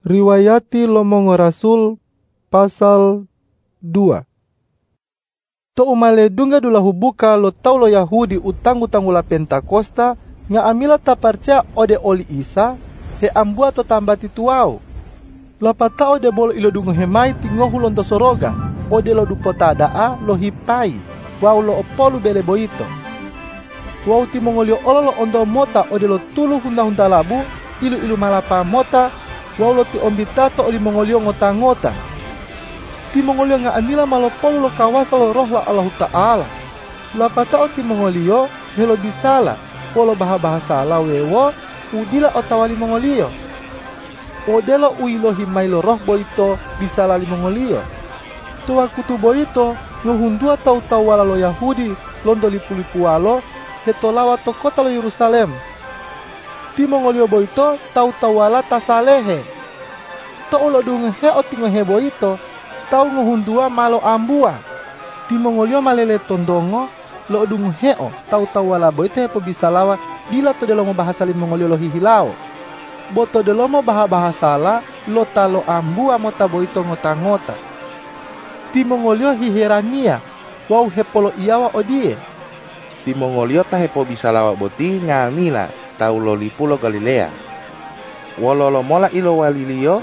Riwayati Lomongo Rasul pasal 2 To umale dunga dula hubuka lo tau lo Yahudi utang-utang ula Pentakosta nga amila taparca ode oli Isa he ambua to tambati tuau. Lapata ode bolo ilo dungo hemai tingohu lonto soroga ode lo dupota daa lo hipai wau lo opolu bele boito. Wau timongolio ololo ondo mota ode lo tulu hunda-hunda labu ilu-ilu malapa mota waulo ti ombitato di mongolio ngota-ngota. Ti mongolio nga anila malopolo lo kawasa lo roh la Allah Ta'ala. Lapata o ti mongolio helo bisala, polo baha-bahasa la wewo, udila o tawali mongolio. Odelo uilo himai lo roh boito bisala li mongolio. Tua kutu boito nyohundua tau-tau wala lo Yahudi londo lipu-lipu walo hetolawa to kota lo Yerusalem ti mongolio boito tau tawala tasalehe. To ulo dunga he o he boito tau ngohundua malo ambua. Ti mongolio malele tondongo lo dungu he o tau tawala boito he po bisa lawa dila to delomo bahasa li mongolio lo hihilao. Boto delomo baha bahasa la lo talo ambua mota boito ngota-ngota. Ti mongolio hiherania wau hepolo iawa odie. Ti mongolio ta hepo bisa lawa boti ngamila tau lo lipulo Galilea. Wololo mola ilo walilio,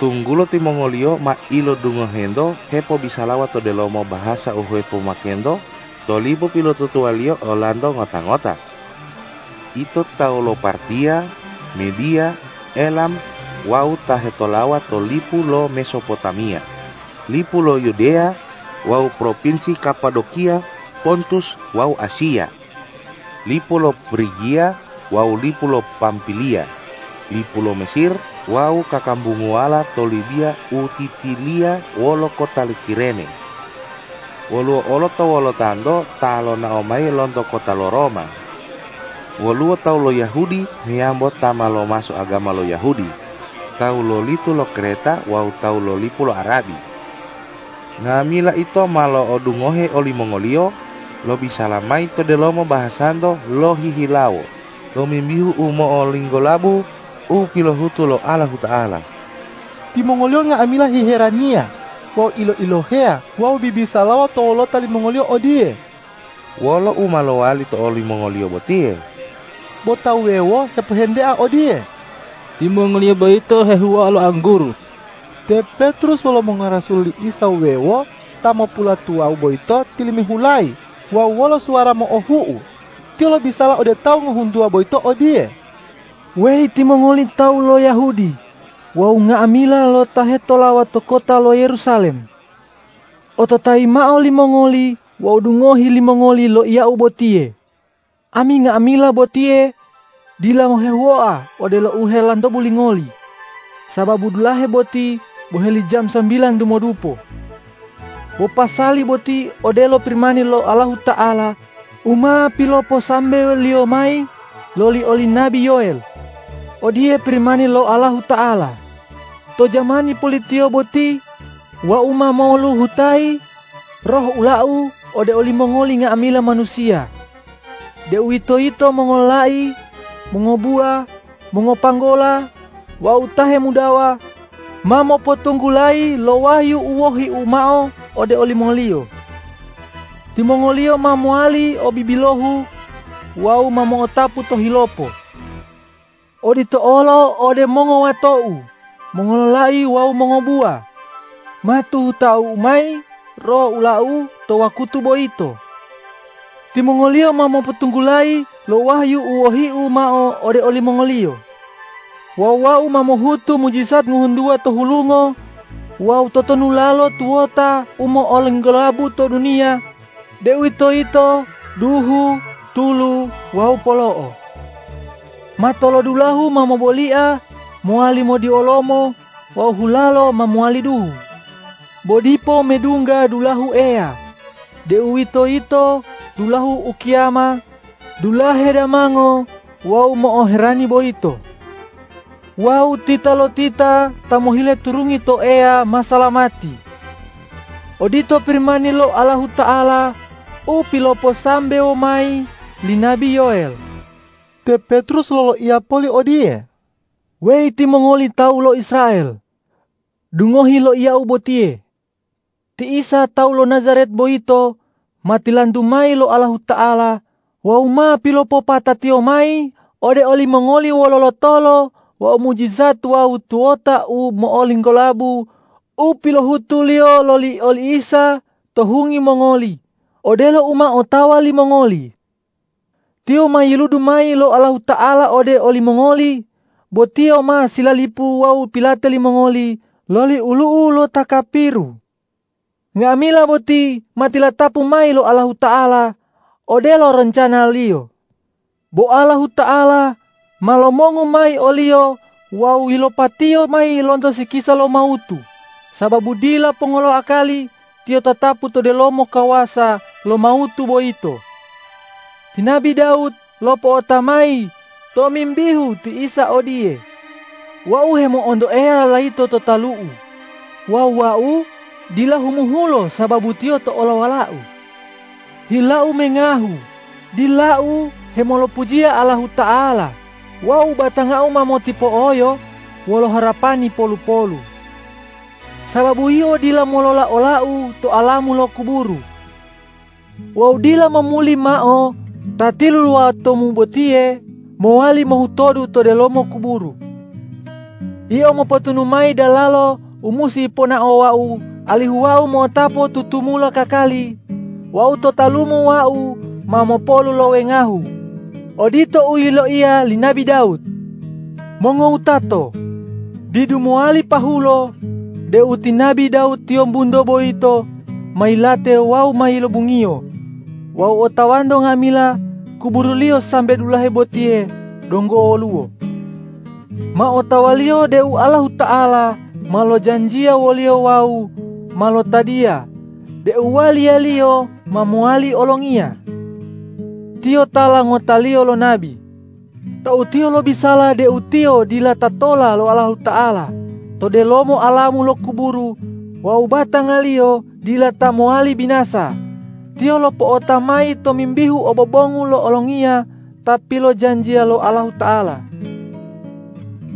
tunggulo ti mongolio ma ilo dungo hendo, hepo bisa lawa to delomo bahasa uhepo makendo, to lipo pilo tutualio olando ngota-ngota. Ito tau lo partia, media, elam, wau tahetolawa to lipu lo Mesopotamia. Lipu lo Yudea, wau provinsi Kapadokia, Pontus, wau Asia. Lipu lo Prigia, wau lipulo Pampilia, lipulo Mesir, wau kakambunguala Tolibia utitilia wolo kota likirene. Woluo olo to wolo tando talo na omai lonto kota lo Roma. Woluo tau lo Yahudi miambo tama lo masuk agama lo Yahudi. Tau lo litu lo kereta wau tau lo lipu lo Arabi. Ngamila ito malo odungohe oli mongolio lo bisa lamai to delomo bahasando lo hihilao lo mimbihu umo o labu u pilo hutu lo ala huta ala. Ti mongolio nga amila hiherania, wau ilo ilo hea, wau bibi salawa to lo tali mongolio odie. Wolo umalo wali to oli mongolio botie. Bota wewo hepohendea odie. Ti mongolio boito hehua lo angguru. Te Petrus wolo mongarasuli isa wewo, tamo pula tuau boito tilimi hulai, wau wolo suara mo ohuu tilo bisala ode tau ngohundua boito odie. Wei timongoli tau lo Yahudi, wau nga amila lo taheto lawa to kota lo Yerusalem. Oto tai mao limongoli, wau dungohi limongoli lo ia ubotie. Ami nga amila botie, dila mohe woa ode lo uhelan to bulingoli. Sababu dulahe boti, boheli jam sambilan dumodupo. Bo pasali boti odelo primani lo Allahu Ta'ala Uma pilopo sambe lio mai loli oli nabi Yoel. Odie primani lo Allahu Ta'ala. To jamani politio boti wa uma maulu hutai roh ulau ode oli mongoli nga amila manusia. De wito ito mongolai, mongobua, mongopanggola, wa utahe mudawa, mamo potunggulai lo wahyu uwohi umao ode oli mongolio. Timongolio mamuali o bibilohu wau mamo otapu to hilopo. Odi to olo ode mongo watou, mongolai wau mongo bua. Matu tau umai ro ulau to wakutu boito. Timongolio mamo petunggulai lo wahyu uohi umao ode oli mongolio. Wau wau mamo hutu mujizat nguhundua to hulungo. Wau totonulalo tuota umo olenggelabu to dunia Dewi to ito, duhu, tulu, wau poloo. Matolo dulahu mamo bolia, muali mo di olomo, wau hulalo mamuali duhu. Bodipo medungga dulahu ea. Dewi to ito, dulahu ukiama, dulahe damango, wau mo oherani boito. Wau tita lo tita, tamohile turungi to ea masalah mati. Odito firmani lo Allahu Ta'ala o pilopo sambe o mai linabi Yoel. Te Petrus lolo ia poli odie. Wei ti mongoli tau lo Israel. Dungohi lo ia ubotie. Ti isa tau lo Nazaret boito, matilandu mai lo Allah Ta'ala, wa uma pilo popata tio mai, ode oli mongoli wololo tolo, wa mujizat wa utuota u mo oli ngolabu, u pilo hutulio loli oli isa, tohungi mongoli, odelo uma otawa li mongoli. Tio mai ludu mai lo Allah Ta'ala ode oli mongoli, bo tio ma silalipu wau pilate li mongoli, loli ulu lo takapiru. Ngamila boti matila tapu mai lo Allah Ta'ala, odelo rencana lio. Bo Allah Ta'ala, malomongu mai olio, wau patio mai londo sikisa lo mautu. Sababu dila pongolo akali, tio tatapu to delomo kawasa lo mautu boito. Tinabi Daud lopo otamai, to mimbihu ti isa odie. Wau hemo ondo ea laito to taluu. Wau wau dila humuhulo sababu tio to ola walau. Hilau mengahu, dilau hemolo pujia Allahu Ta'ala. Wau batangau mamoti po oyo, walo harapani polu-polu. Sababu iyo dila molola olau to alamu lo kuburu. Wau dila mamuli mao, tatilu wa tomu botie, moali mohutodu to delomo kuburu. Iyo mo mai dalalo umusi pona o wau alihu wau mo tapo tutumula kakali. Wau totalumu wau mamo polu lo wengahu odito uilo ia linabi Daud. Mongo utato didu moali pahulo de uti nabi Daud tiom bundo boito mailate wau mailo bungio wau otawando ngamila kuburulio sambe dulahe botie donggo oluo Ma otawalio deu Allah Ta'ala malo janjia walio wau malo tadia deu walia lio mamuali olongia. Tio tala ngotalio lo nabi. Tau tio lo bisala deu tio dila tatola lo Allah Ta'ala. To de lomo alamu lo kuburu wau batang alio dila tamuali binasa. Tio lo otamai to mimbihu obobongu lo olongia tapi lo janjia lo Allah Ta'ala.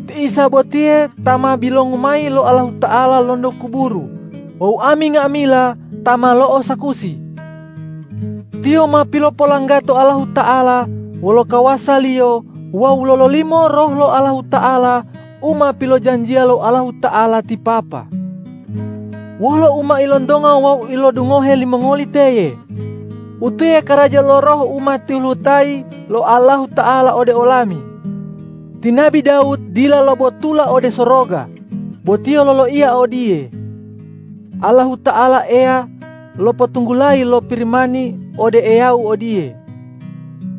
Ti isa botie tama bilong mai lo Allah Ta'ala londo kuburu. Wau ami ngamila tama lo osakusi. Tio ma pilo polanggato Allah Ta'ala walo kawasa lio wau lolo limo roh lo Allah Ta'ala uma pilo janjia lo Allah Ta'ala ti Walo uma ilondonga wau ilo dungohe limongoli teye. Utuye karaja lo roh uma tilutai lo Allah Ta'ala ode olami. Ti Nabi Daud dila lo botula ode soroga. Botio lolo ia odie. Allahu Ta'ala ea lo potunggulai lo pirimani ode eau odie.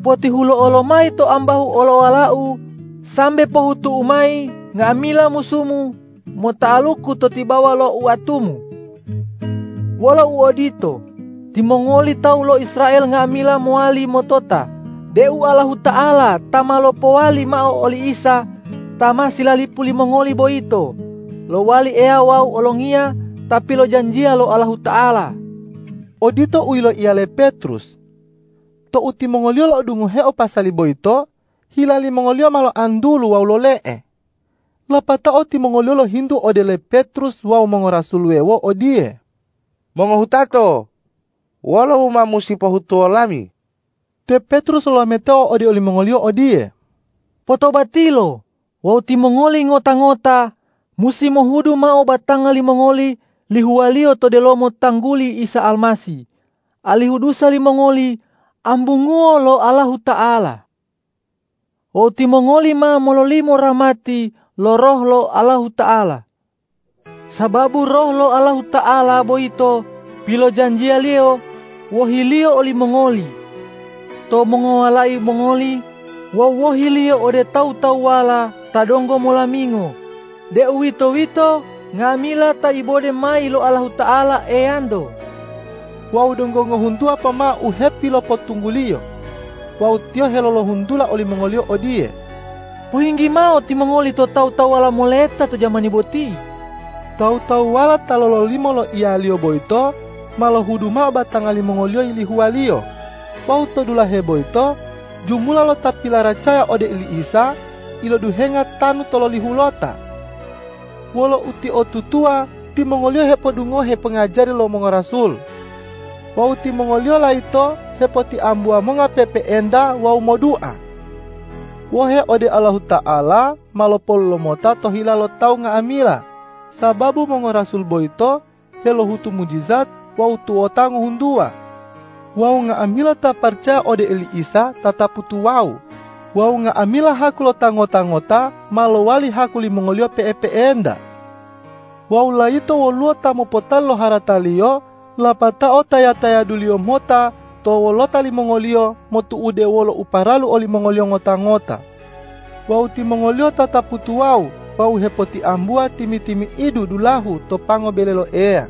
Poti hulo olo to ambahu olo walau sambe pohutu umai ngamila musumu mo ta'aluku to tibawa lo uatumu. Wala uodito timongoli tau lo Israel ngamila moali motota Deu Allahu Ta'ala tamalo powali mao oli Isa tama silali puli mongoli boito. Lo wali ea wau olongia tapi lo janjia lo Allahu Ta'ala. Odito uilo iale Petrus. To uti mongolio lo dungu heo pasali boito, hilali mongolio malo andulu wau lo lee. Lapata oti mongolio lo hindu odele Petrus wau mongorasul wewo odie. Mongo hutato, walau uma musipo hutu olami, Te Petrus lo meteo odi oli mongolio odie. Poto batilo, wau ti mongoli ngota-ngota, musi mohudu mao batanga li mongoli, lihualio to delomo tangguli isa almasi. Alihudusa li mongoli, ambunguo lo Allahu Ta'ala. Wau ti mongoli ma mololimo ramati, lo roh lo Allahu Ta'ala. Sababu roh lo Allahu Ta'ala boito, pilo janjia lio, wohilio oli mongoli. To mongowalai mongoli wa wohilio ode tau tau wala tadongo molamingo de wito wito ngamila ta ibode mai lo Allah Ta'ala eando wa udongo ngohuntu apa ma u happy lo potunggulio wa utio helolo hundula oli mongolio odie. Puhinggi mau ti mongoli to tau tau wala moleta to jamani boti tau tau wala talolo limo lo ialio boito malo huduma batangali mongolio ili hualio pauto dula hebo ito jumula lo tapi lara caya ode ili isa ilo duhenga tanu tolo lihulota. Wolo uti o tutua ti mongolio hepo dungohe pengajari lo mongo rasul. Wau ti mongolio la ito hepo ti ambua monga pepe enda wau modua. Wohe ode Allah Ta'ala malopol lo mota tohila lo tau nga amila. Sababu mongo rasul boito helo hutu mujizat wau tuota hundua. Wau nga amila ta parca ode Eli Isa tata putu wau. Wau nga amila hakulo tangota-ngota malowali hakuli mongolio pepe enda wau laito wolua tamo potalo haratalio lapata o taya taya dulio mota to wolota limongolio motu ude wolo uparalu oli mongolio ngota-ngota. Wau ti mongolio tata putu wau, wau hepoti ambua timi-timi idu dulahu to pango belelo ea.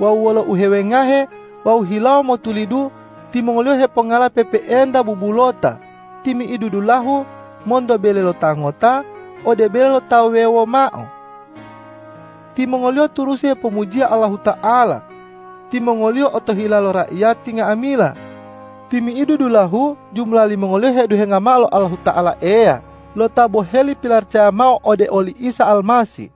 Wau wolo uhewe ngahe, wau hilao motulidu, ti mongolio hepo ngala pepe enda bubulota, timi idu dulahu, mondo belelo tangota, ode belelo tawewo mao Timongolio turusnya pemuja Allah Ta'ala. Timongolio oto hilalo rakyat tinga amila. Timi idu dulahu jumlah limongolio hedu hengamalo Allah Ta'ala ea. Lo tabo heli pilar mau ode oli Isa almasi.